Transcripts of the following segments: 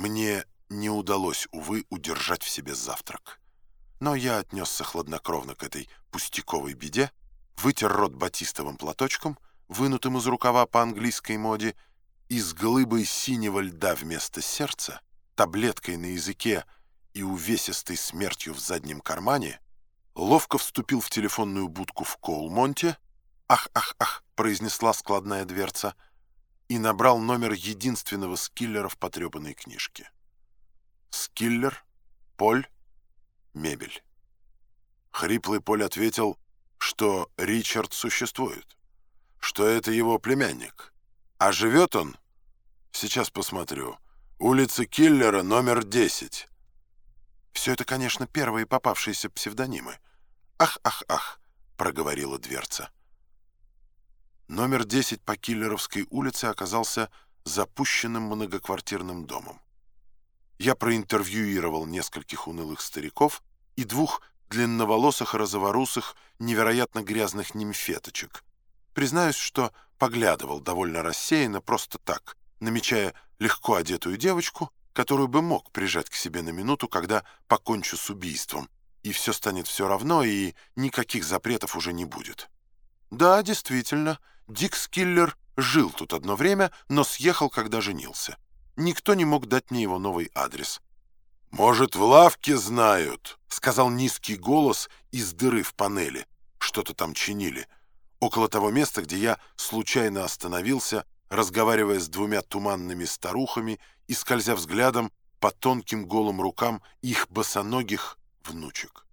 Мне не удалось, увы, удержать в себе завтрак. Но я отнесся хладнокровно к этой пустяковой беде, вытер рот батистовым платочком, вынутым из рукава по английской моде, и с глыбой синего льда вместо сердца, таблеткой на языке и увесистой смертью в заднем кармане, ловко вступил в телефонную будку в Коулмонте, «Ах-ах-ах», — произнесла складная дверца, и набрал номер единственного скиллера в потрепанной книжке. Скиллер, Поль, мебель. Хриплый Поль ответил, что Ричард существует, что это его племянник. А живет он, сейчас посмотрю, улица Киллера, номер 10. Все это, конечно, первые попавшиеся псевдонимы. «Ах-ах-ах», — проговорила дверца. Номер 10 по Киллеровской улице оказался запущенным многоквартирным домом. Я проинтервьюировал нескольких унылых стариков и двух длинноволосых розоворусых, невероятно грязных нимфеточек. Признаюсь, что поглядывал довольно рассеянно, просто так, намечая легко одетую девочку, которую бы мог прижать к себе на минуту, когда покончу с убийством, и все станет все равно, и никаких запретов уже не будет. Да, действительно, Дик Скиллер жил тут одно время, но съехал, когда женился. Никто не мог дать мне его новый адрес. «Может, в лавке знают?» — сказал низкий голос из дыры в панели. Что-то там чинили. Около того места, где я случайно остановился, разговаривая с двумя туманными старухами и скользя взглядом по тонким голым рукам их босоногих внучек.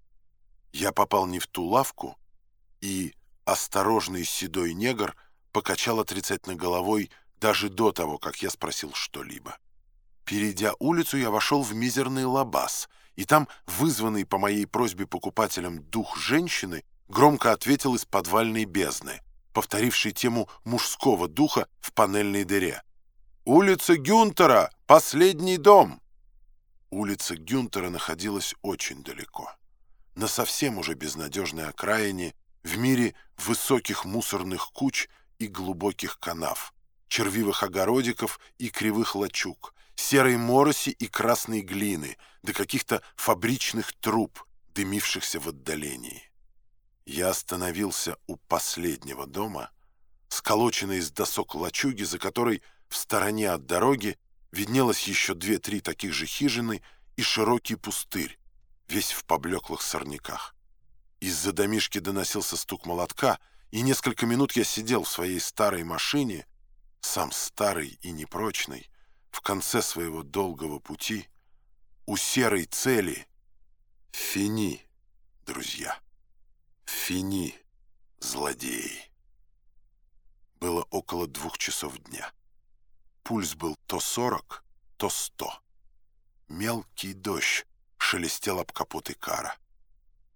Я попал не в ту лавку, и осторожный седой негр — покачал отрицательно головой даже до того, как я спросил что-либо. Перейдя улицу, я вошел в мизерный лабаз, и там, вызванный по моей просьбе покупателем дух женщины, громко ответил из подвальной бездны, повторивший тему мужского духа в панельной дыре. «Улица Гюнтера! Последний дом!» Улица Гюнтера находилась очень далеко. На совсем уже безнадежной окраине, в мире высоких мусорных куч и глубоких канав, червивых огородиков и кривых лачуг, серой мороси и красной глины, до каких-то фабричных труб, дымившихся в отдалении. Я остановился у последнего дома, сколоченной из досок лачуги, за которой в стороне от дороги виднелось еще две-три таких же хижины и широкий пустырь, весь в поблеклых сорняках. Из-за домишки доносился стук молотка — и несколько минут я сидел в своей старой машине, сам старый и непрочный, в конце своего долгого пути, у серой цели. Фини, друзья, фини, злодеи. Было около двух часов дня. Пульс был то сорок, то сто. Мелкий дождь шелестел об капот кара.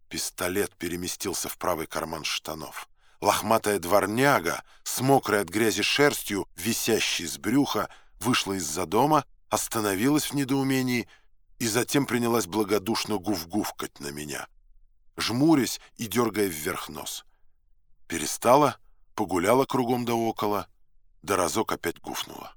Пистолет переместился в правый карман штанов. Лохматая дворняга с мокрой от грязи шерстью, висящей с брюха, вышла из-за дома, остановилась в недоумении и затем принялась благодушно гув-гувкать на меня, жмурясь и дергая вверх нос. Перестала, погуляла кругом да около, да разок опять гуфнула.